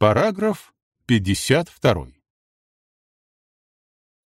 Параграф 52.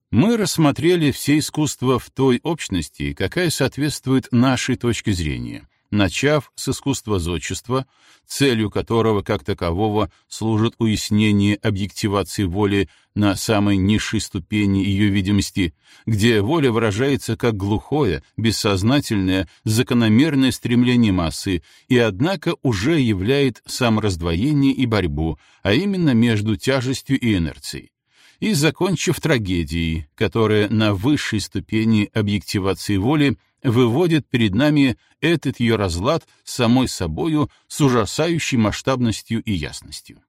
Мы рассмотрели все искусства в той общности, какая соответствует нашей точке зрения, начав с искусства зодчества, целью которого как такового служит уяснение объективации воли на самой низшей ступени ее видимости, где воля выражается как глухое, бессознательное, закономерное стремление массы и, однако, уже являет самораздвоение и борьбу, а именно между тяжестью и инерцией. И закончив трагедией, которая на высшей ступени объективации воли выводит перед нами этот ее разлад самой собою с ужасающей масштабностью и ясностью.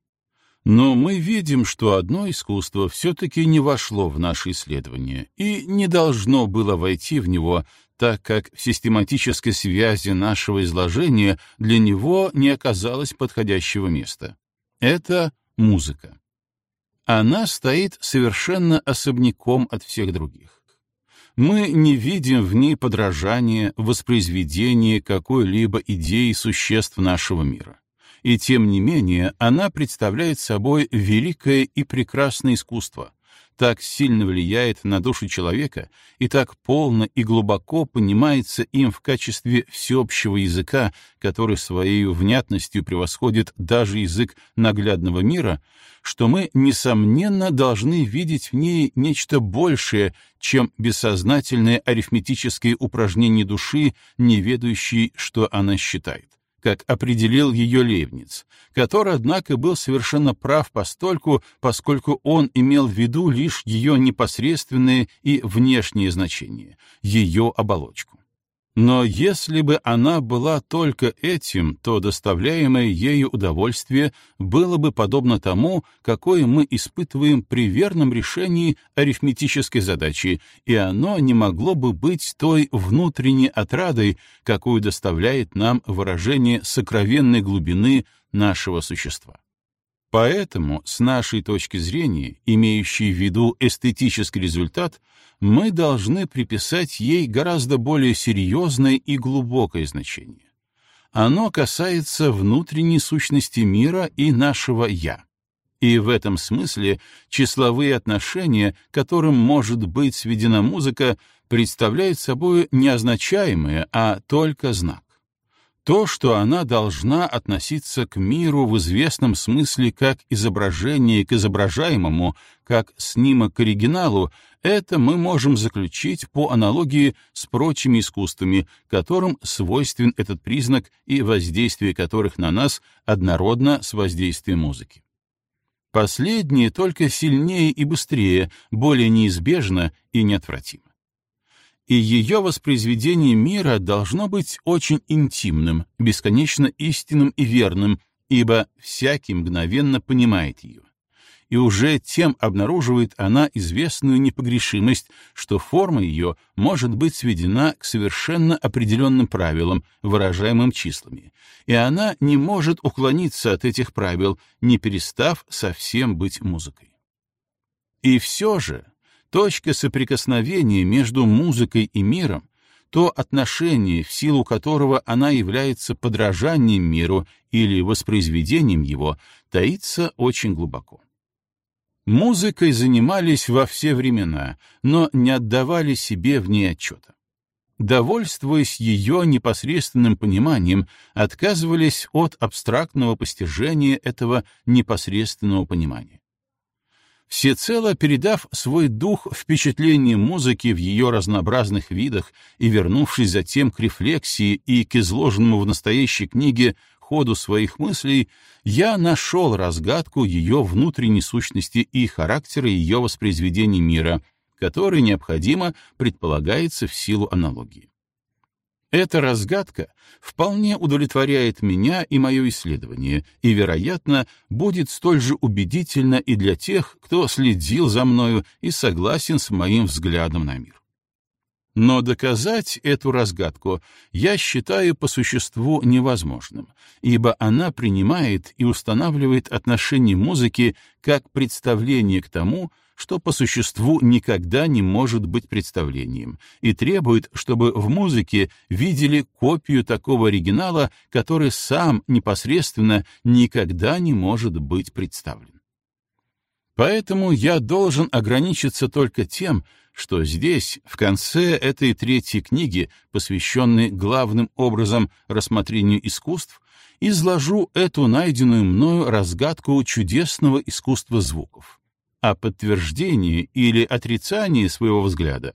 Но мы видим, что одно искусство все-таки не вошло в наше исследование и не должно было войти в него, так как в систематической связи нашего изложения для него не оказалось подходящего места. Это музыка. Она стоит совершенно особняком от всех других. Мы не видим в ней подражания, воспроизведения какой-либо идеи существ нашего мира. И тем не менее она представляет собой великое и прекрасное искусство, так сильно влияет на душу человека и так полно и глубоко понимается им в качестве всеобщего языка, который своей внятностью превосходит даже язык наглядного мира, что мы, несомненно, должны видеть в ней нечто большее, чем бессознательное арифметическое упражнение души, не ведающей, что она считает как определил ее Лейбниц, который, однако, был совершенно прав постольку, поскольку он имел в виду лишь ее непосредственное и внешнее значение, ее оболочку. Но если бы она была только этим, то доставляемое ею удовольствие было бы подобно тому, какое мы испытываем при верном решении арифметической задачи, и оно не могло бы быть той внутренней отрадой, какую доставляет нам выражение сокровенной глубины нашего существа. Поэтому, с нашей точки зрения, имеющей в виду эстетический результат, мы должны приписать ей гораздо более серьезное и глубокое значение. Оно касается внутренней сущности мира и нашего «я». И в этом смысле числовые отношения, которым может быть сведена музыка, представляют собой не означаемое, а только знак. То, что она должна относиться к миру в известном смысле как изображение к изображаемому, как снимок к оригиналу, это мы можем заключить по аналогии с прочими искусствами, которым свойствен этот признак и воздействие которых на нас однородно с воздействием музыки. Последнее только сильнее и быстрее, более неизбежно и неотвратимо и ее воспроизведение мира должно быть очень интимным, бесконечно истинным и верным, ибо всякий мгновенно понимает ее. И уже тем обнаруживает она известную непогрешимость, что форма ее может быть сведена к совершенно определенным правилам, выражаемым числами, и она не может уклониться от этих правил, не перестав совсем быть музыкой. И все же, точка соприкосновения между музыкой и миром, то отношение, в силу которого она является подражанием миру или воспроизведением его, таится очень глубоко. Музыкой занимались во все времена, но не отдавали себе в ней отчета. Довольствуясь ее непосредственным пониманием, отказывались от абстрактного постижения этого непосредственного понимания всецело передав свой дух впечатлению музыки в ее разнообразных видах и вернувшись затем к рефлексии и к изложенному в настоящей книге ходу своих мыслей, я нашел разгадку ее внутренней сущности и характера ее воспроизведения мира, который необходимо предполагается в силу аналогии. Эта разгадка вполне удовлетворяет меня и мое исследование, и, вероятно, будет столь же убедительна и для тех, кто следил за мною и согласен с моим взглядом на мир. Но доказать эту разгадку я считаю по существу невозможным, ибо она принимает и устанавливает отношение музыки как представление к тому, что по существу никогда не может быть представлением, и требует, чтобы в музыке видели копию такого оригинала, который сам непосредственно никогда не может быть представлен. Поэтому я должен ограничиться только тем, что здесь, в конце этой третьей книги, посвященной главным образом рассмотрению искусств, изложу эту найденную мною разгадку чудесного искусства звуков о подтверждении или отрицании своего взгляда,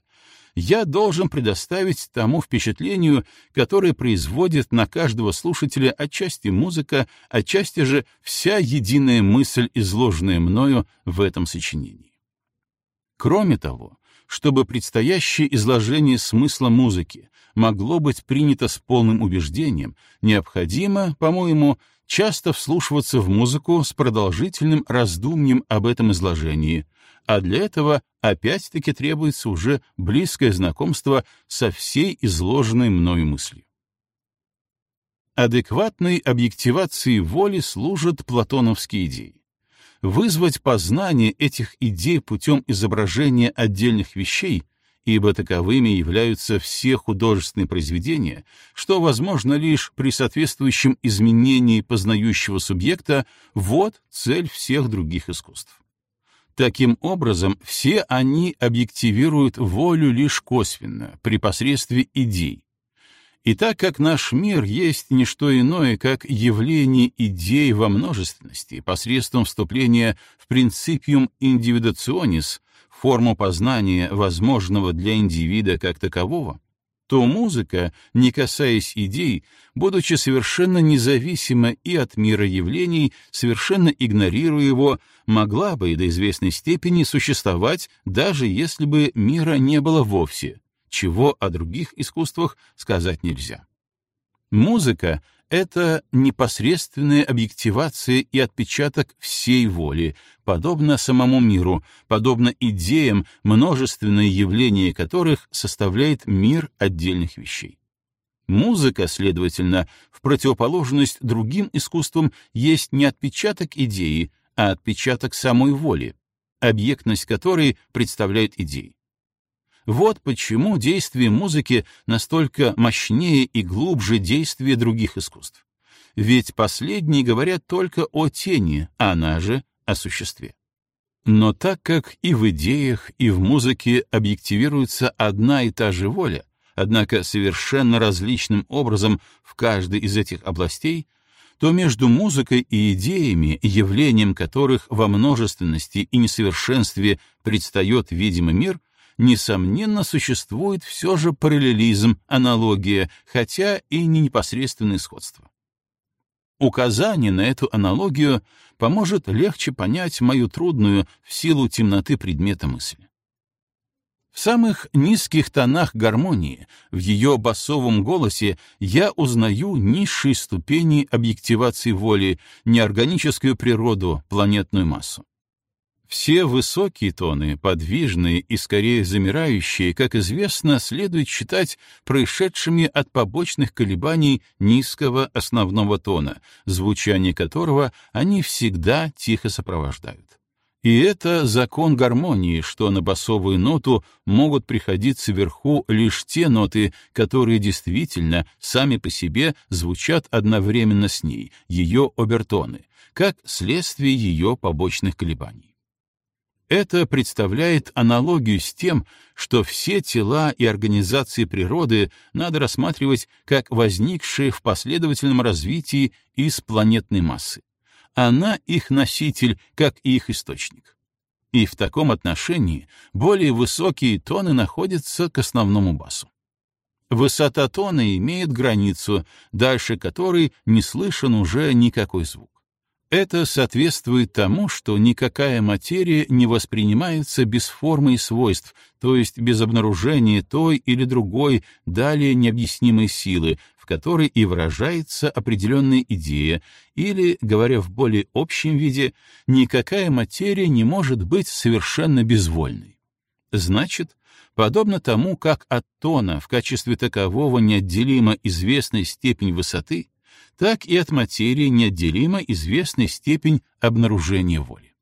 я должен предоставить тому впечатлению, которое производит на каждого слушателя отчасти музыка, отчасти же вся единая мысль, изложенная мною в этом сочинении. Кроме того, чтобы предстоящее изложение смысла музыки могло быть принято с полным убеждением, необходимо, по-моему, часто вслушиваться в музыку с продолжительным раздумьем об этом изложении, а для этого опять-таки требуется уже близкое знакомство со всей изложенной мною мыслью. Адекватной объективации воли служат платоновские идеи. Вызвать познание этих идей путем изображения отдельных вещей — ибо таковыми являются все художественные произведения, что возможно лишь при соответствующем изменении познающего субъекта, вот цель всех других искусств. Таким образом, все они объективируют волю лишь косвенно, при посредстве идей. И так как наш мир есть не что иное, как явление идей во множественности посредством вступления в принципиум индивидуационис, форму познания, возможного для индивида как такового, то музыка, не касаясь идей, будучи совершенно независима и от мира явлений, совершенно игнорируя его, могла бы и до известной степени существовать, даже если бы мира не было вовсе, чего о других искусствах сказать нельзя. Музыка это непосредственная объективация и отпечаток всей воли, подобно самому миру, подобно идеям, множественное явление которых составляет мир отдельных вещей. Музыка, следовательно, в противоположность другим искусствам, есть не отпечаток идеи, а отпечаток самой воли, объектность которой представляет идеи. Вот почему действие музыки настолько мощнее и глубже действия других искусств. Ведь последние говорят только о тени, а она же — о существе. Но так как и в идеях, и в музыке объективируется одна и та же воля, однако совершенно различным образом в каждой из этих областей, то между музыкой и идеями, явлением которых во множественности и несовершенстве предстает видимый мир, несомненно, существует все же параллелизм, аналогия, хотя и не непосредственное сходство. Указание на эту аналогию поможет легче понять мою трудную в силу темноты предмета мысли. В самых низких тонах гармонии, в ее басовом голосе, я узнаю низшие ступени объективации воли, неорганическую природу, планетную массу. Все высокие тоны, подвижные и скорее замирающие, как известно, следует считать происшедшими от побочных колебаний низкого основного тона, звучание которого они всегда тихо сопровождают. И это закон гармонии, что на басовую ноту могут приходиться вверху лишь те ноты, которые действительно сами по себе звучат одновременно с ней, ее обертоны, как следствие ее побочных колебаний. Это представляет аналогию с тем, что все тела и организации природы надо рассматривать как возникшие в последовательном развитии из планетной массы. Она их носитель, как и их источник. И в таком отношении более высокие тоны находятся к основному басу. Высота тона имеет границу, дальше которой не слышен уже никакой звук. Это соответствует тому, что никакая материя не воспринимается без формы и свойств, то есть без обнаружения той или другой, далее необъяснимой силы, в которой и выражается определенная идея, или, говоря в более общем виде, никакая материя не может быть совершенно безвольной. Значит, подобно тому, как от тона в качестве такового неотделима известная степень высоты, так и от материи неотделима известная степень обнаружения воли.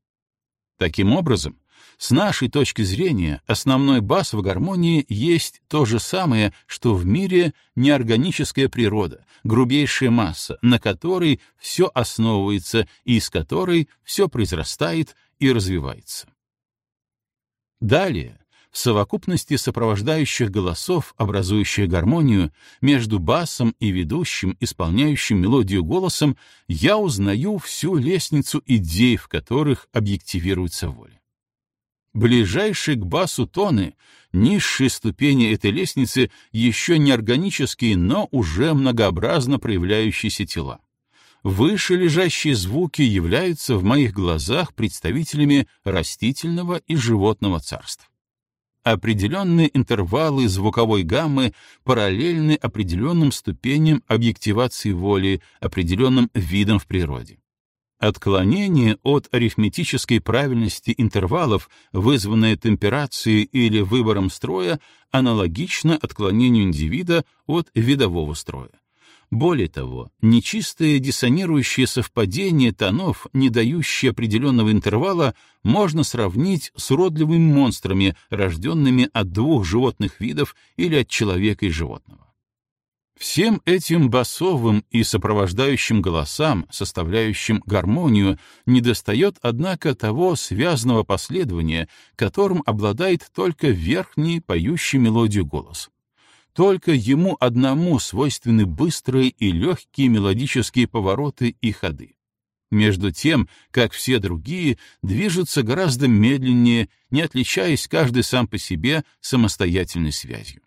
Таким образом, С нашей точки зрения, основной бас в гармонии есть то же самое, что в мире неорганическая природа, грубейшая масса, на которой все основывается и из которой все произрастает и развивается. Далее, в совокупности сопровождающих голосов, образующих гармонию, между басом и ведущим, исполняющим мелодию голосом, я узнаю всю лестницу идей, в которых объективируется воля. Ближайшие к басу тоны, низшие ступени этой лестницы, еще не органические, но уже многообразно проявляющиеся тела. Выше лежащие звуки являются в моих глазах представителями растительного и животного царств. Определенные интервалы звуковой гаммы параллельны определенным ступеням объективации воли, определенным видам в природе. Отклонение от арифметической правильности интервалов, вызванное темперацией или выбором строя, аналогично отклонению индивида от видового строя. Более того, нечистое диссонирующее совпадение тонов, не дающее определенного интервала, можно сравнить с уродливыми монстрами, рожденными от двух животных видов или от человека и животного. Всем этим басовым и сопровождающим голосам, составляющим гармонию, недостает, однако, того связанного последования, которым обладает только верхний поющий мелодию голос. Только ему одному свойственны быстрые и легкие мелодические повороты и ходы. Между тем, как все другие, движутся гораздо медленнее, не отличаясь каждый сам по себе самостоятельной связью.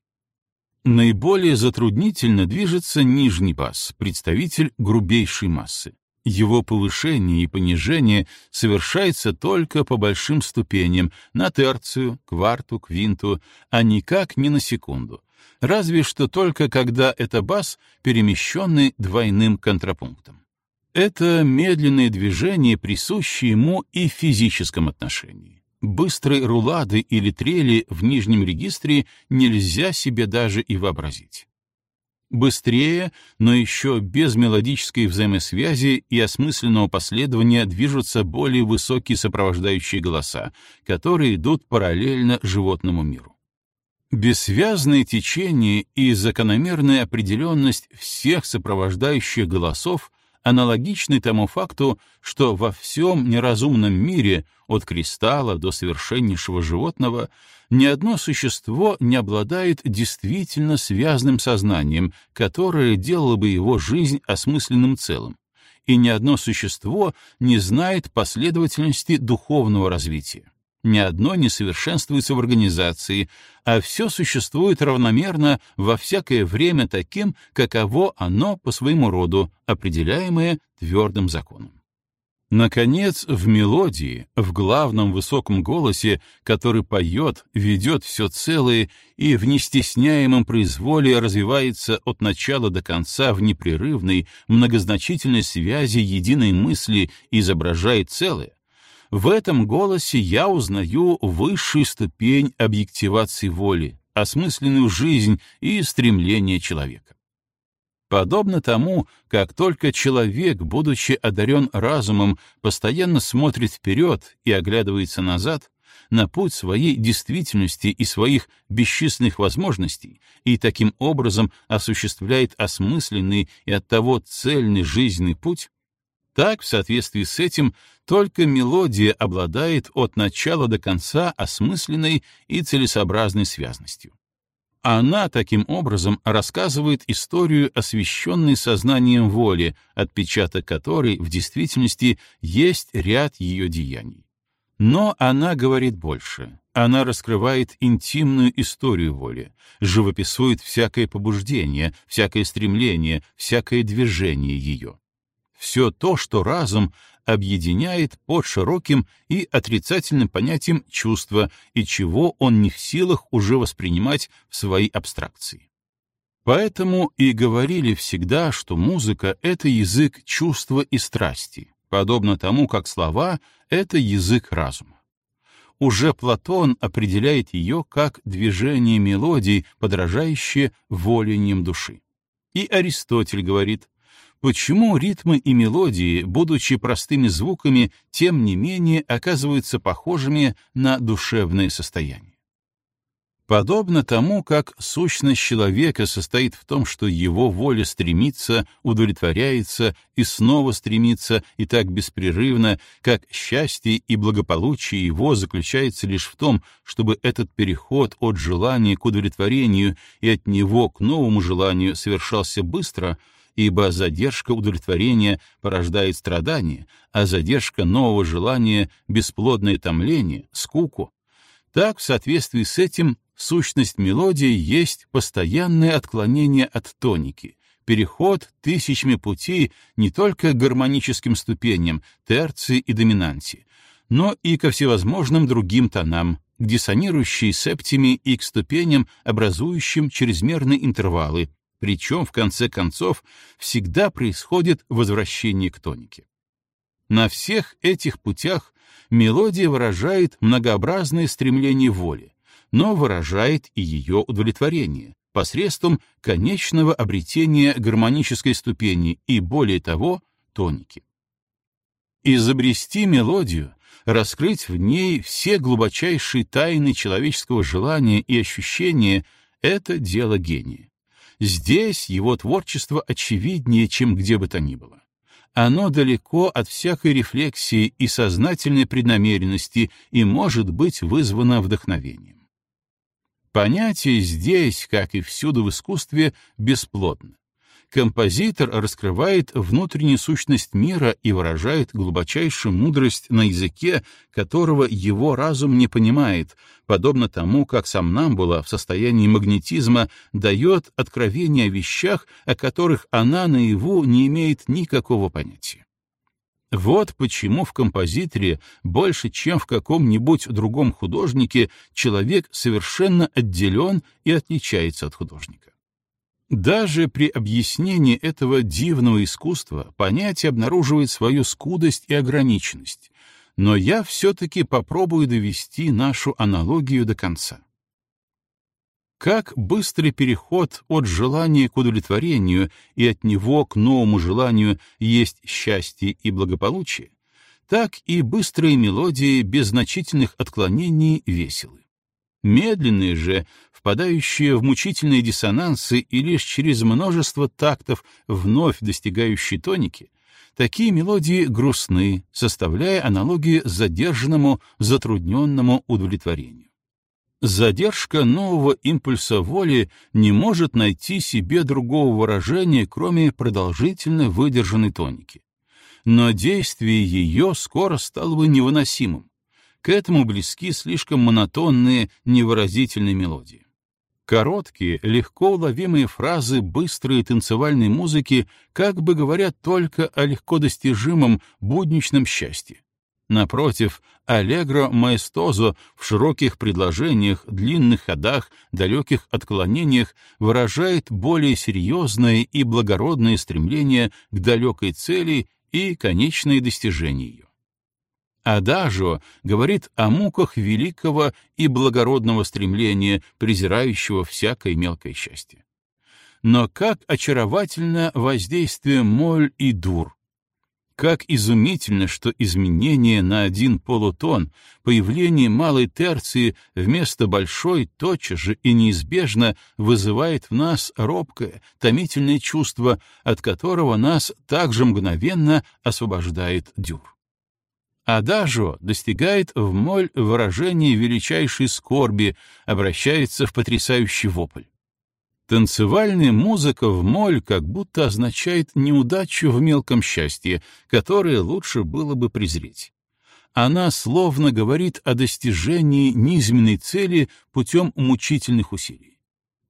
Наиболее затруднительно движется нижний бас, представитель грубейшей массы. Его повышение и понижение совершается только по большим ступеням, на терцию, кварту, квинту, а никак не на секунду. Разве что только когда это бас, перемещенный двойным контрапунктом. Это медленное движение присуще ему и в физическом отношении. Быстрой рулады или трели в нижнем регистре нельзя себе даже и вообразить. Быстрее, но еще без мелодической взаимосвязи и осмысленного последования движутся более высокие сопровождающие голоса, которые идут параллельно животному миру. Бессвязное течение и закономерная определенность всех сопровождающих голосов аналогичны тому факту, что во всем неразумном мире, от кристалла до совершеннейшего животного, ни одно существо не обладает действительно связанным сознанием, которое делало бы его жизнь осмысленным целым, и ни одно существо не знает последовательности духовного развития ни одно не совершенствуется в организации, а все существует равномерно во всякое время таким, каково оно по своему роду, определяемое твердым законом. Наконец, в мелодии, в главном высоком голосе, который поет, ведет все целое и в нестесняемом произволе развивается от начала до конца в непрерывной, многозначительной связи единой мысли изображает целое, в этом голосе я узнаю высшую ступень объективации воли, осмысленную жизнь и стремление человека. Подобно тому, как только человек, будучи одарен разумом, постоянно смотрит вперед и оглядывается назад, на путь своей действительности и своих бесчисленных возможностей, и таким образом осуществляет осмысленный и оттого цельный жизненный путь, так, в соответствии с этим, только мелодия обладает от начала до конца осмысленной и целесообразной связностью. Она таким образом рассказывает историю, освещенной сознанием воли, отпечаток которой в действительности есть ряд ее деяний. Но она говорит больше. Она раскрывает интимную историю воли, живописует всякое побуждение, всякое стремление, всякое движение ее все то, что разум объединяет под широким и отрицательным понятием чувства и чего он не в силах уже воспринимать в своей абстракции. Поэтому и говорили всегда, что музыка — это язык чувства и страсти, подобно тому, как слова — это язык разума. Уже Платон определяет ее как движение мелодий, подражающее воленьям души. И Аристотель говорит, почему ритмы и мелодии, будучи простыми звуками, тем не менее оказываются похожими на душевное состояние. Подобно тому, как сущность человека состоит в том, что его воля стремится, удовлетворяется и снова стремится, и так беспрерывно, как счастье и благополучие его заключается лишь в том, чтобы этот переход от желания к удовлетворению и от него к новому желанию совершался быстро, ибо задержка удовлетворения порождает страдание, а задержка нового желания — бесплодное томление, скуку, так, в соответствии с этим, Сущность мелодии есть постоянное отклонение от тоники, переход тысячами путей не только к гармоническим ступеням, терции и доминанте, но и ко всевозможным другим тонам, к диссонирующей септиме и к ступеням, образующим чрезмерные интервалы, причем, в конце концов, всегда происходит возвращение к тонике. На всех этих путях мелодия выражает многообразное стремление воли, но выражает и ее удовлетворение посредством конечного обретения гармонической ступени и, более того, тоники. Изобрести мелодию, раскрыть в ней все глубочайшие тайны человеческого желания и ощущения — это дело гения. Здесь его творчество очевиднее, чем где бы то ни было. Оно далеко от всякой рефлексии и сознательной преднамеренности и может быть вызвано вдохновением. Понятие здесь, как и всюду в искусстве, бесплотно. Композитор раскрывает внутреннюю сущность мира и выражает глубочайшую мудрость на языке, которого его разум не понимает, подобно тому, как сам Намбула в состоянии магнетизма дает откровение о вещах, о которых она наяву не имеет никакого понятия. Вот почему в композиторе больше, чем в каком-нибудь другом художнике, человек совершенно отделен и отличается от художника. Даже при объяснении этого дивного искусства понятие обнаруживает свою скудость и ограниченность, но я все-таки попробую довести нашу аналогию до конца. Как быстрый переход от желания к удовлетворению и от него к новому желанию есть счастье и благополучие, так и быстрые мелодии без значительных отклонений веселы. Медленные же, впадающие в мучительные диссонансы и лишь через множество тактов вновь достигающие тоники, такие мелодии грустны, составляя аналогии задержанному, затрудненному удовлетворению. Задержка нового импульса воли не может найти себе другого выражения, кроме продолжительно выдержанной тоники. Но действие ее скоро стало бы невыносимым. К этому близки слишком монотонные, невыразительные мелодии. Короткие, легко уловимые фразы быстрой танцевальной музыки как бы говорят только о легко достижимом будничном счастье. Напротив, аллегро маэстозо в широких предложениях, длинных ходах, далеких отклонениях выражает более серьезное и благородное стремление к далекой цели и конечное достижение ее. Адажо говорит о муках великого и благородного стремления, презирающего всякое мелкое счастье. Но как очаровательно воздействие моль и дур, как изумительно, что изменение на один полутон, появление малой терции вместо большой тотчас же и неизбежно вызывает в нас робкое, томительное чувство, от которого нас также мгновенно освобождает дюр. Адажо достигает в моль выражения величайшей скорби, обращается в потрясающий вопль. Танцевальная музыка в моль как будто означает неудачу в мелком счастье, которое лучше было бы презреть. Она словно говорит о достижении низменной цели путем мучительных усилий.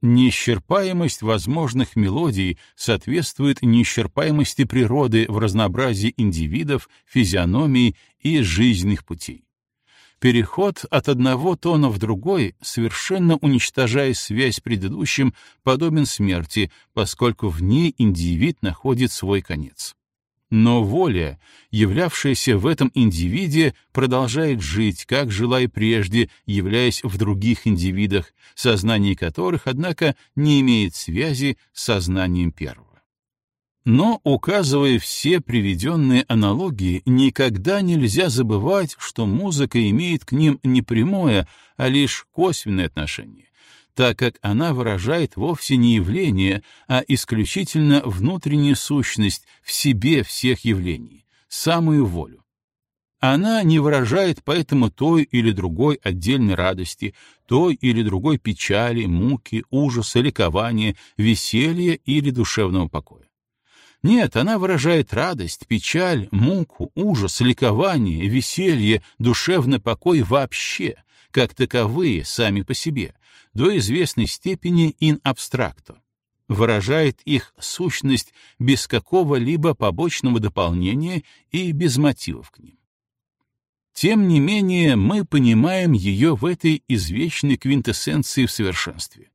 Неисчерпаемость возможных мелодий соответствует неисчерпаемости природы в разнообразии индивидов, физиономий и жизненных путей. Переход от одного тона в другой, совершенно уничтожая связь с предыдущим, подобен смерти, поскольку в ней индивид находит свой конец. Но воля, являвшаяся в этом индивиде, продолжает жить, как жила и прежде, являясь в других индивидах, сознание которых, однако, не имеет связи с сознанием первого. Но, указывая все приведенные аналогии, никогда нельзя забывать, что музыка имеет к ним не прямое, а лишь косвенное отношение, так как она выражает вовсе не явление, а исключительно внутреннюю сущность в себе всех явлений, самую волю. Она не выражает поэтому той или другой отдельной радости, той или другой печали, муки, ужаса, ликования, веселья или душевного покоя. Нет, она выражает радость, печаль, муку, ужас, ликование, веселье, душевный покой вообще, как таковые сами по себе, до известной степени ин абстракто. Выражает их сущность без какого-либо побочного дополнения и без мотивов к ним. Тем не менее, мы понимаем ее в этой извечной квинтэссенции в совершенстве.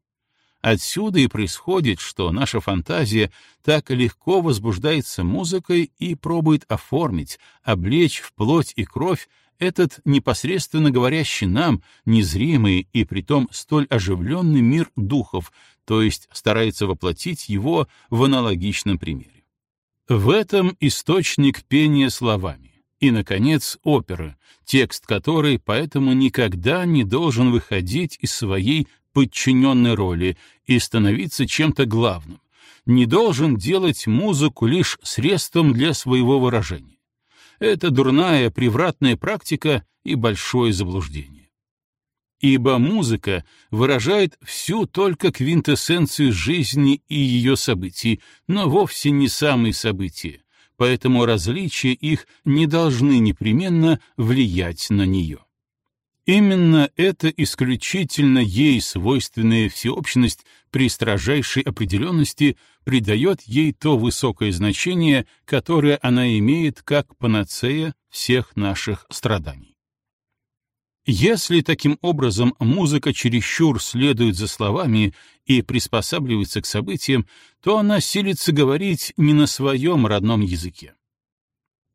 Отсюда и происходит, что наша фантазия так легко возбуждается музыкой и пробует оформить, облечь в плоть и кровь этот непосредственно говорящий нам, незримый и притом столь оживленный мир духов, то есть старается воплотить его в аналогичном примере. В этом источник пения словами. И, наконец, опера, текст которой поэтому никогда не должен выходить из своей подчиненной роли и становиться чем-то главным, не должен делать музыку лишь средством для своего выражения. Это дурная превратная практика и большое заблуждение. Ибо музыка выражает всю только квинтэссенцию жизни и ее событий, но вовсе не самые события, поэтому различия их не должны непременно влиять на нее. Именно эта исключительно ей свойственная всеобщность при строжайшей определенности придает ей то высокое значение, которое она имеет как панацея всех наших страданий. Если таким образом музыка чересчур следует за словами и приспосабливается к событиям, то она силится говорить не на своем родном языке.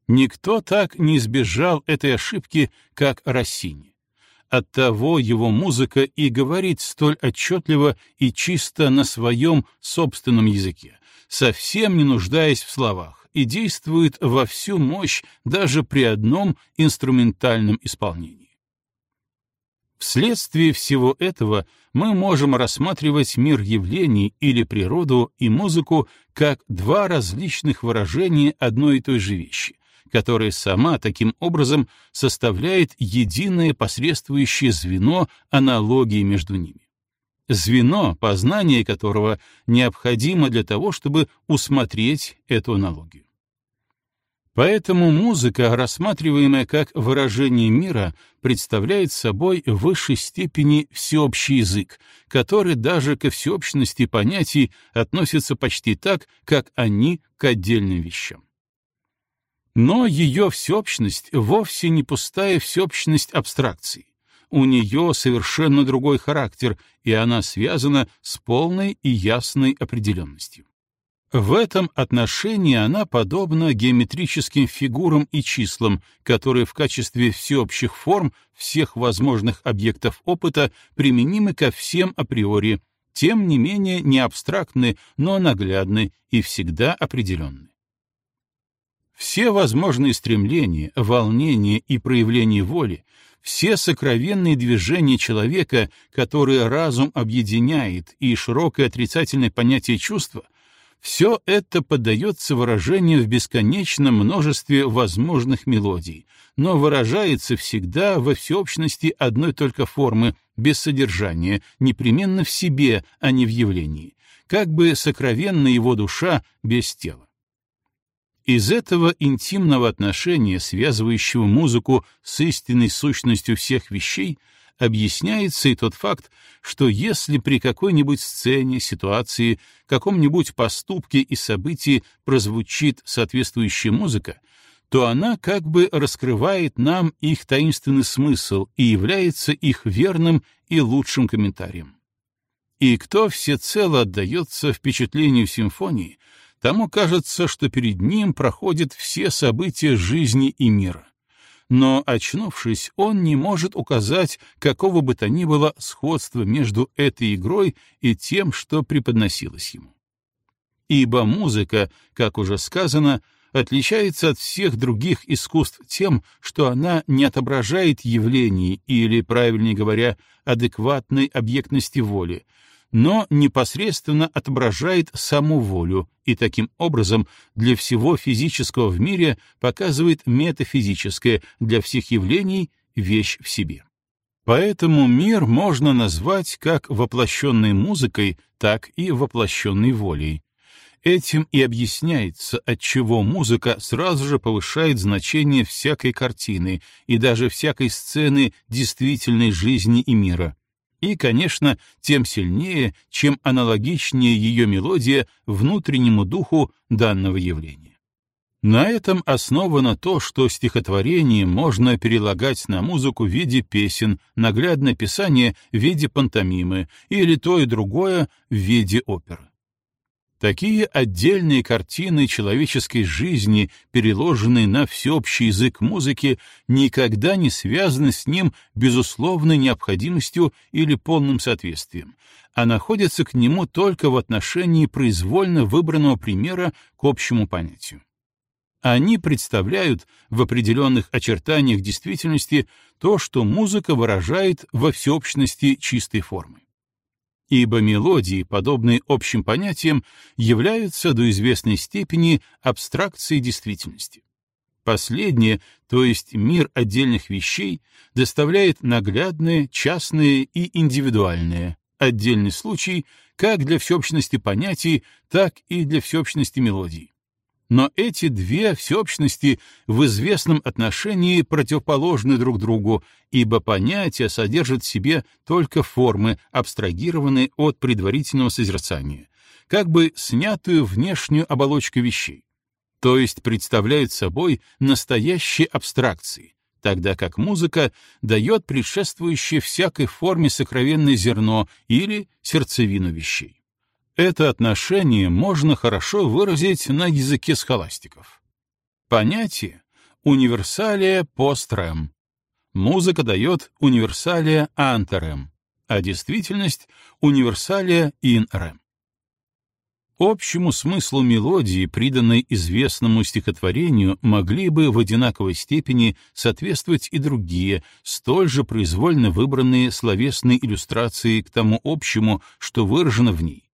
Никто так не избежал этой ошибки, как Россини. Оттого его музыка и говорит столь отчетливо и чисто на своем собственном языке, совсем не нуждаясь в словах, и действует во всю мощь даже при одном инструментальном исполнении. Вследствие всего этого мы можем рассматривать мир явлений или природу и музыку как два различных выражения одной и той же вещи, которая сама таким образом составляет единое посредствующее звено аналогии между ними. Звено, познание которого необходимо для того, чтобы усмотреть эту аналогию. Поэтому музыка, рассматриваемая как выражение мира, представляет собой в высшей степени всеобщий язык, который даже ко всеобщности понятий относится почти так, как они к отдельным вещам. Но ее всеобщность вовсе не пустая всеобщность абстракций. У нее совершенно другой характер, и она связана с полной и ясной определенностью. В этом отношении она подобна геометрическим фигурам и числам, которые в качестве всеобщих форм всех возможных объектов опыта применимы ко всем априори, тем не менее не абстрактны, но наглядны и всегда определенны. Все возможные стремления, волнения и проявления воли, все сокровенные движения человека, которые разум объединяет, и широкое отрицательное понятие чувства — все это поддается выражению в бесконечном множестве возможных мелодий, но выражается всегда во всеобщности одной только формы, без содержания, непременно в себе, а не в явлении, как бы сокровенна его душа без тела. Из этого интимного отношения, связывающего музыку с истинной сущностью всех вещей, объясняется и тот факт, что если при какой-нибудь сцене, ситуации, каком-нибудь поступке и событии прозвучит соответствующая музыка, то она как бы раскрывает нам их таинственный смысл и является их верным и лучшим комментарием. И кто всецело отдается впечатлению симфонии, тому кажется, что перед ним проходят все события жизни и мира но, очнувшись, он не может указать какого бы то ни было сходства между этой игрой и тем, что преподносилось ему. ибо музыка, как уже сказано, отличается от всех других искусств тем, что она не отображает явлений или, правильнее говоря, адекватной объектности воли, но непосредственно отображает саму волю и таким образом для всего физического в мире показывает метафизическое для всех явлений вещь в себе. Поэтому мир можно назвать как воплощенной музыкой, так и воплощенной волей. Этим и объясняется, отчего музыка сразу же повышает значение всякой картины и даже всякой сцены действительной жизни и мира. И, конечно, тем сильнее, чем аналогичнее ее мелодия внутреннему духу данного явления. На этом основано то, что стихотворение можно перелагать на музыку в виде песен, наглядное писание в виде пантомимы или то и другое в виде оперы. Такие отдельные картины человеческой жизни, переложенные на всеобщий язык музыки, никогда не связаны с ним безусловной необходимостью или полным соответствием, а находятся к нему только в отношении произвольно выбранного примера к общему понятию. Они представляют в определенных очертаниях действительности то, что музыка выражает во всеобщности чистой формы. Ибо мелодии, подобные общим понятиям, являются до известной степени абстракцией действительности. Последнее, то есть мир отдельных вещей, доставляет наглядное, частное и индивидуальное, отдельный случай как для всеобщности понятий, так и для всеобщности мелодий. Но эти две всеобщности в известном отношении противоположны друг другу, ибо понятия содержат в себе только формы, абстрагированные от предварительного созерцания, как бы снятую внешнюю оболочку вещей, то есть представляют собой настоящие абстракции, тогда как музыка дает предшествующее всякой форме сокровенное зерно или сердцевину вещей. Это отношение можно хорошо выразить на языке схоластиков. Понятие универсалия пострем. Музыка дает универсалия антерем, а действительность универсалия ин рем. Общему смыслу мелодии, приданной известному стихотворению, могли бы в одинаковой степени соответствовать и другие, столь же произвольно выбранные словесные иллюстрации к тому общему, что выражено в ней,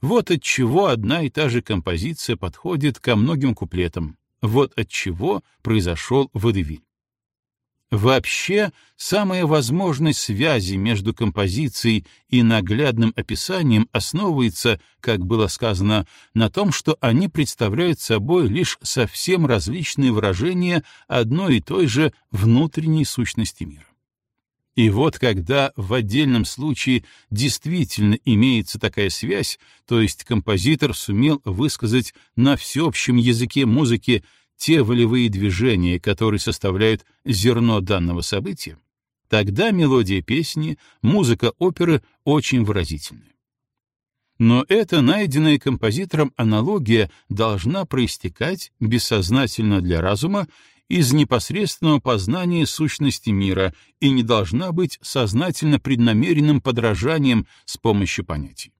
вот от чего одна и та же композиция подходит ко многим куплетам. Вот от чего произошел водевиль. Вообще, самая возможность связи между композицией и наглядным описанием основывается, как было сказано, на том, что они представляют собой лишь совсем различные выражения одной и той же внутренней сущности мира. И вот когда в отдельном случае действительно имеется такая связь, то есть композитор сумел высказать на всеобщем языке музыки те волевые движения, которые составляют зерно данного события, тогда мелодия песни, музыка оперы очень выразительны. Но эта найденная композитором аналогия должна проистекать бессознательно для разума из непосредственного познания сущности мира и не должна быть сознательно преднамеренным подражанием с помощью понятий.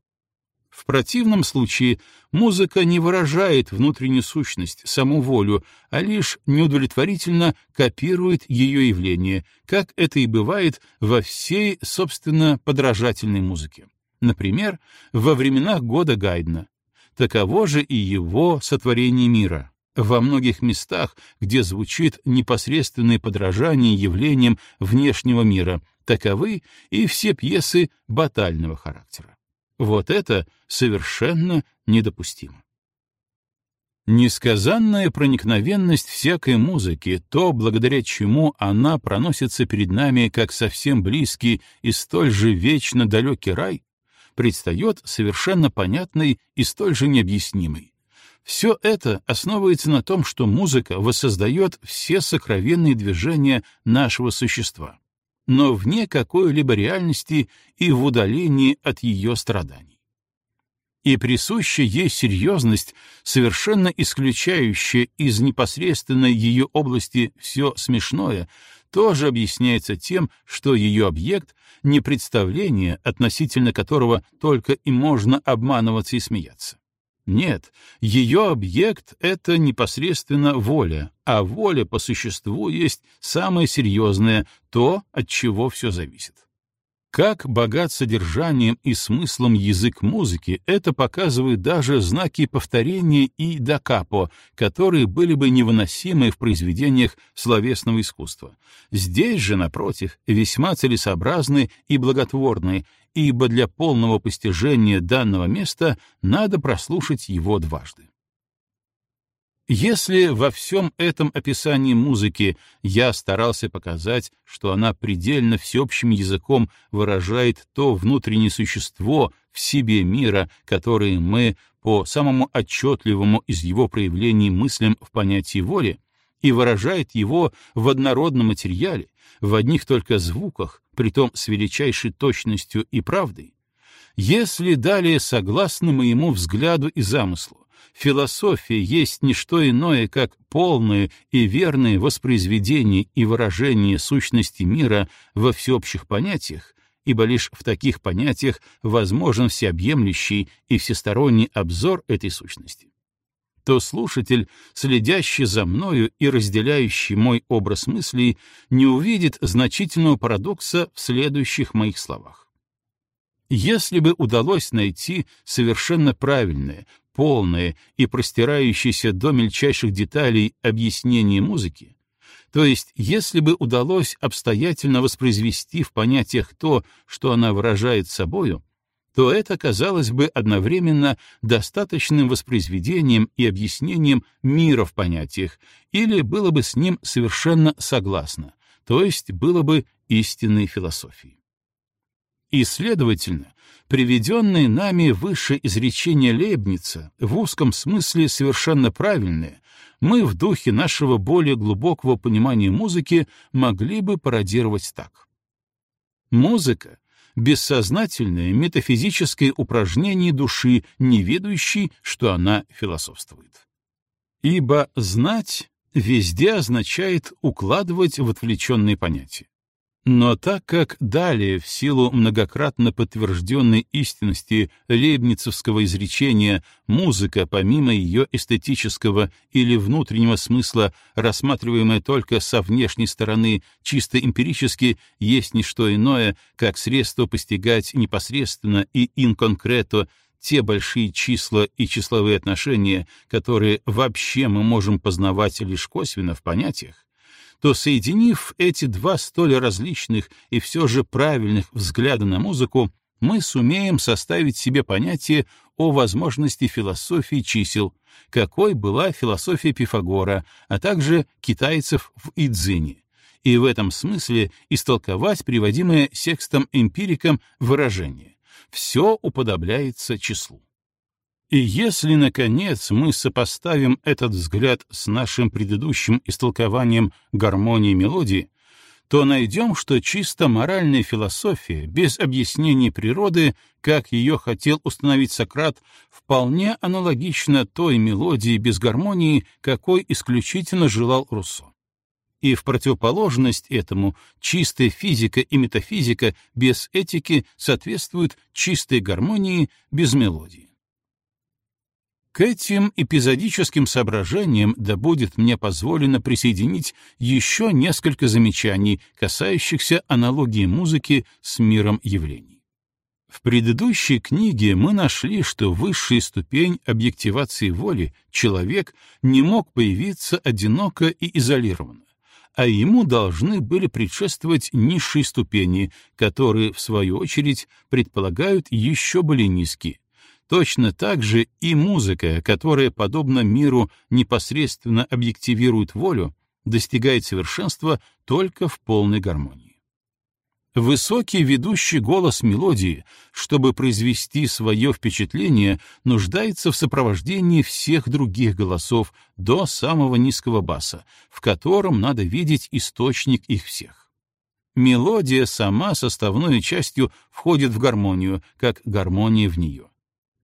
В противном случае музыка не выражает внутреннюю сущность, саму волю, а лишь неудовлетворительно копирует ее явление, как это и бывает во всей, собственно, подражательной музыке. Например, во временах года Гайдна. Таково же и его сотворение мира, во многих местах, где звучит непосредственное подражание явлениям внешнего мира, таковы и все пьесы батального характера. Вот это совершенно недопустимо. Несказанная проникновенность всякой музыки, то, благодаря чему она проносится перед нами как совсем близкий и столь же вечно далекий рай, предстает совершенно понятной и столь же необъяснимой, все это основывается на том, что музыка воссоздает все сокровенные движения нашего существа, но вне какой-либо реальности и в удалении от ее страданий. И присуща ей серьезность, совершенно исключающая из непосредственной ее области все смешное, тоже объясняется тем, что ее объект — не представление, относительно которого только и можно обманываться и смеяться Нет, ее объект — это непосредственно воля, а воля по существу есть самое серьезное, то, от чего все зависит. Как богат содержанием и смыслом язык музыки, это показывают даже знаки повторения и докапо, которые были бы невыносимы в произведениях словесного искусства. Здесь же, напротив, весьма целесообразны и благотворны, ибо для полного постижения данного места надо прослушать его дважды. Если во всем этом описании музыки я старался показать, что она предельно всеобщим языком выражает то внутреннее существо в себе мира, которое мы по самому отчетливому из его проявлений мыслям в понятии воли, и выражает его в однородном материале, в одних только звуках, притом с величайшей точностью и правдой, если далее согласно моему взгляду и замыслу, философия есть не что иное, как полное и верное воспроизведение и выражение сущности мира во всеобщих понятиях, ибо лишь в таких понятиях возможен всеобъемлющий и всесторонний обзор этой сущности то слушатель, следящий за мною и разделяющий мой образ мыслей, не увидит значительного парадокса в следующих моих словах. Если бы удалось найти совершенно правильное, полное и простирающееся до мельчайших деталей объяснение музыки, то есть если бы удалось обстоятельно воспроизвести в понятиях то, что она выражает собою, то это казалось бы одновременно достаточным воспроизведением и объяснением мира в понятиях, или было бы с ним совершенно согласно, то есть было бы истинной философией. И, следовательно, приведенные нами выше изречения Лейбница в узком смысле совершенно правильные, мы в духе нашего более глубокого понимания музыки могли бы пародировать так. Музыка — бессознательное метафизическое упражнение души, не ведающей, что она философствует. Ибо «знать» везде означает укладывать в отвлеченные понятия. Но так как далее, в силу многократно подтвержденной истинности лейбницевского изречения, музыка, помимо ее эстетического или внутреннего смысла, рассматриваемая только со внешней стороны, чисто эмпирически, есть не что иное, как средство постигать непосредственно и инконкрето те большие числа и числовые отношения, которые вообще мы можем познавать лишь косвенно в понятиях, то, соединив эти два столь различных и все же правильных взгляда на музыку, мы сумеем составить себе понятие о возможности философии чисел, какой была философия Пифагора, а также китайцев в Идзине, и в этом смысле истолковать приводимое секстом-эмпириком выражение «все уподобляется числу». И если, наконец, мы сопоставим этот взгляд с нашим предыдущим истолкованием гармонии мелодии, то найдем, что чисто моральная философия, без объяснений природы, как ее хотел установить Сократ, вполне аналогична той мелодии без гармонии, какой исключительно желал Руссо. И в противоположность этому чистая физика и метафизика без этики соответствуют чистой гармонии без мелодии. К этим эпизодическим соображениям да будет мне позволено присоединить еще несколько замечаний, касающихся аналогии музыки с миром явлений. В предыдущей книге мы нашли, что высшая ступень объективации воли, человек, не мог появиться одиноко и изолированно, а ему должны были предшествовать низшие ступени, которые, в свою очередь, предполагают еще более низкие, Точно так же и музыка, которая, подобно миру, непосредственно объективирует волю, достигает совершенства только в полной гармонии. Высокий ведущий голос мелодии, чтобы произвести свое впечатление, нуждается в сопровождении всех других голосов до самого низкого баса, в котором надо видеть источник их всех. Мелодия сама составной частью входит в гармонию, как гармония в нее.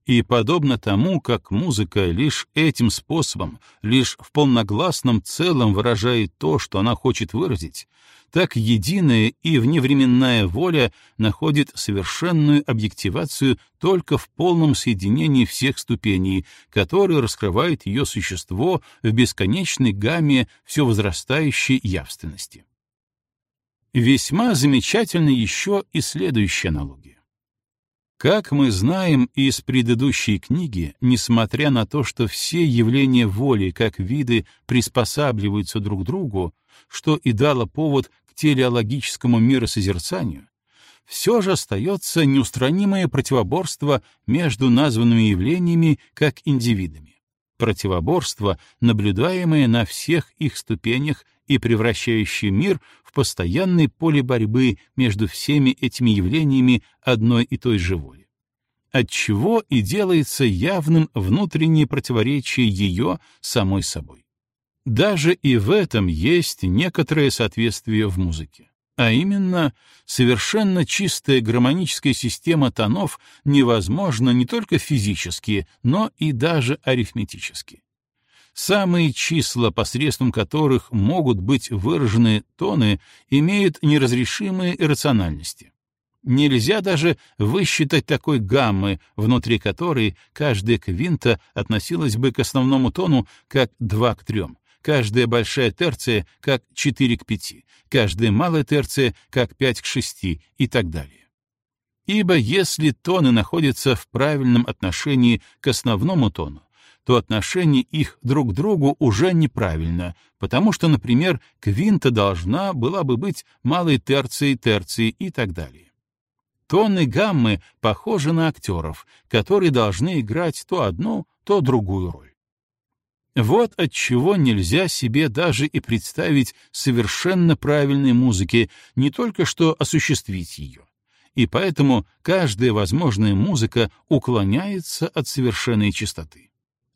И подобно тому, как музыка лишь этим способом, лишь в полногласном целом выражает то, что она хочет выразить, так единая и вневременная воля находит совершенную объективацию только в полном соединении всех ступеней, которые раскрывают ее существо в бесконечной гамме все возрастающей явственности. Весьма замечательна еще и следующая аналогия. Как мы знаем из предыдущей книги, несмотря на то, что все явления воли как виды приспосабливаются друг к другу, что и дало повод к телеологическому миросозерцанию, все же остается неустранимое противоборство между названными явлениями как индивидами. Противоборство, наблюдаемое на всех их ступенях и превращающее мир в постоянное поле борьбы между всеми этими явлениями одной и той же воли. Отчего и делается явным внутреннее противоречие ее самой собой. Даже и в этом есть некоторое соответствие в музыке. А именно, совершенно чистая гармоническая система тонов невозможна не только физически, но и даже арифметически. Самые числа, посредством которых могут быть выражены тоны, имеют неразрешимые иррациональности. Нельзя даже высчитать такой гаммы, внутри которой каждая квинта относилась бы к основному тону как 2 к 3, каждая большая терция как 4 к 5, каждая малая терция как 5 к 6 и так далее. Ибо если тоны находятся в правильном отношении к основному тону, то отношение их друг к другу уже неправильно, потому что, например, квинта должна была бы быть малой терцией терции и так далее. Тоны гаммы похожи на актеров, которые должны играть то одну, то другую роль. Вот от чего нельзя себе даже и представить совершенно правильной музыки, не только что осуществить ее. И поэтому каждая возможная музыка уклоняется от совершенной чистоты.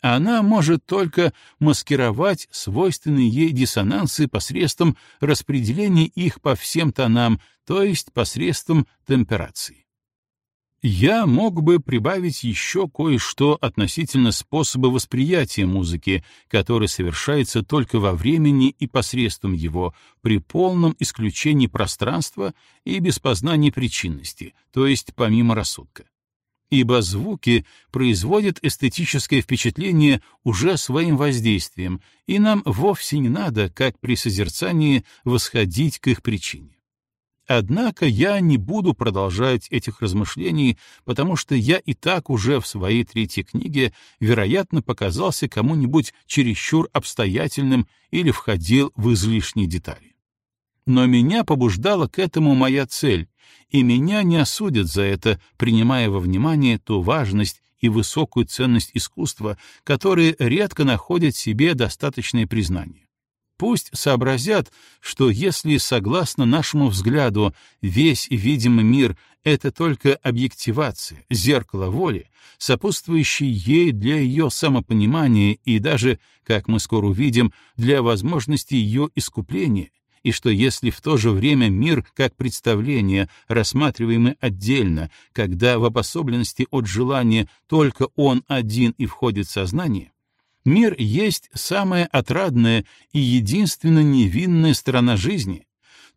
Она может только маскировать свойственные ей диссонансы посредством распределения их по всем тонам, то есть посредством темперации. Я мог бы прибавить еще кое-что относительно способа восприятия музыки, который совершается только во времени и посредством его, при полном исключении пространства и без познания причинности, то есть помимо рассудка ибо звуки производят эстетическое впечатление уже своим воздействием, и нам вовсе не надо, как при созерцании, восходить к их причине. Однако я не буду продолжать этих размышлений, потому что я и так уже в своей третьей книге, вероятно, показался кому-нибудь чересчур обстоятельным или входил в излишние детали. Но меня побуждала к этому моя цель, и меня не осудят за это, принимая во внимание ту важность и высокую ценность искусства, которые редко находят себе достаточное признание. Пусть сообразят, что если, согласно нашему взгляду, весь видимый мир — это только объективация, зеркало воли, сопутствующее ей для ее самопонимания и даже, как мы скоро увидим, для возможности ее искупления, и что если в то же время мир как представление, рассматриваемый отдельно, когда в обособленности от желания только он один и входит в сознание, мир есть самая отрадная и единственно невинная сторона жизни,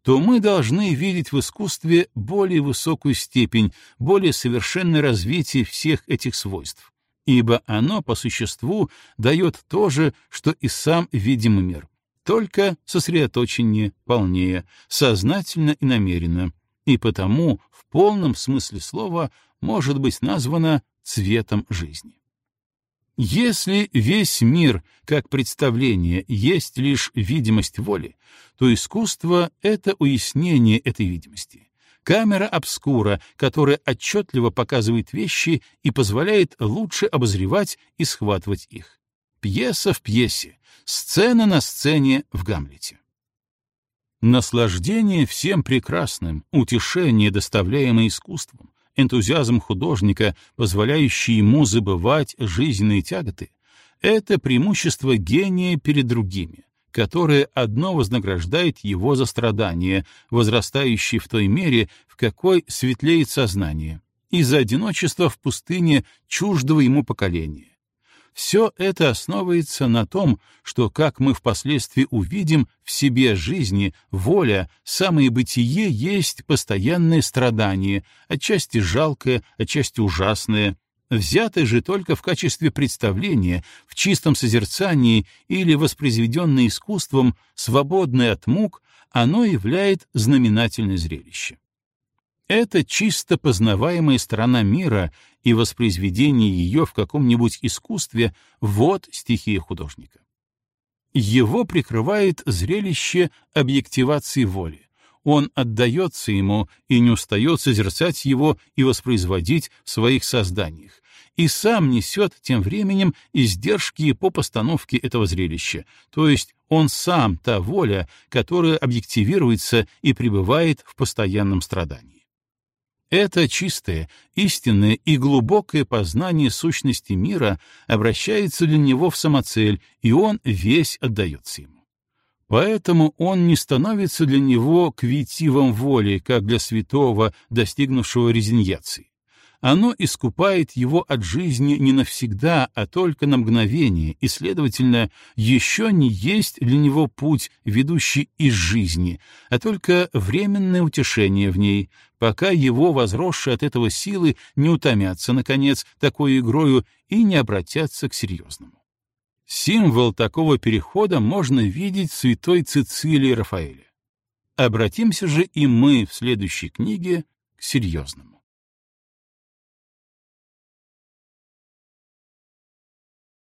то мы должны видеть в искусстве более высокую степень, более совершенное развитие всех этих свойств, ибо оно по существу дает то же, что и сам видимый мир только сосредоточеннее, полнее, сознательно и намеренно, и потому в полном смысле слова может быть названо цветом жизни. Если весь мир, как представление, есть лишь видимость воли, то искусство — это уяснение этой видимости. Камера обскура, которая отчетливо показывает вещи и позволяет лучше обозревать и схватывать их. Пьеса в пьесе, Сцена на сцене в Гамлете. Наслаждение всем прекрасным, утешение, доставляемое искусством, энтузиазм художника, позволяющий ему забывать жизненные тяготы, это преимущество гения перед другими, которое одно вознаграждает его за страдания, возрастающие в той мере, в какой светлеет сознание, из-за одиночества в пустыне чуждого ему поколения. Все это основывается на том, что, как мы впоследствии увидим, в себе жизни, воля, самое бытие есть постоянное страдание, отчасти жалкое, отчасти ужасное, взятое же только в качестве представления, в чистом созерцании или воспроизведенное искусством, свободное от мук, оно являет знаменательное зрелище. Это чисто познаваемая сторона мира и воспроизведение ее в каком-нибудь искусстве — вот стихия художника. Его прикрывает зрелище объективации воли. Он отдается ему и не устает созерцать его и воспроизводить в своих созданиях, и сам несет тем временем издержки по постановке этого зрелища, то есть он сам та воля, которая объективируется и пребывает в постоянном страдании. Это чистое, истинное и глубокое познание сущности мира обращается для него в самоцель, и он весь отдается ему. Поэтому он не становится для него квитивом воли, как для святого, достигнувшего резиньяции оно искупает его от жизни не навсегда, а только на мгновение, и, следовательно, еще не есть для него путь, ведущий из жизни, а только временное утешение в ней, пока его возросшие от этого силы не утомятся, наконец, такой игрою и не обратятся к серьезному. Символ такого перехода можно видеть в святой Цицилии Рафаэля. Обратимся же и мы в следующей книге к серьезному.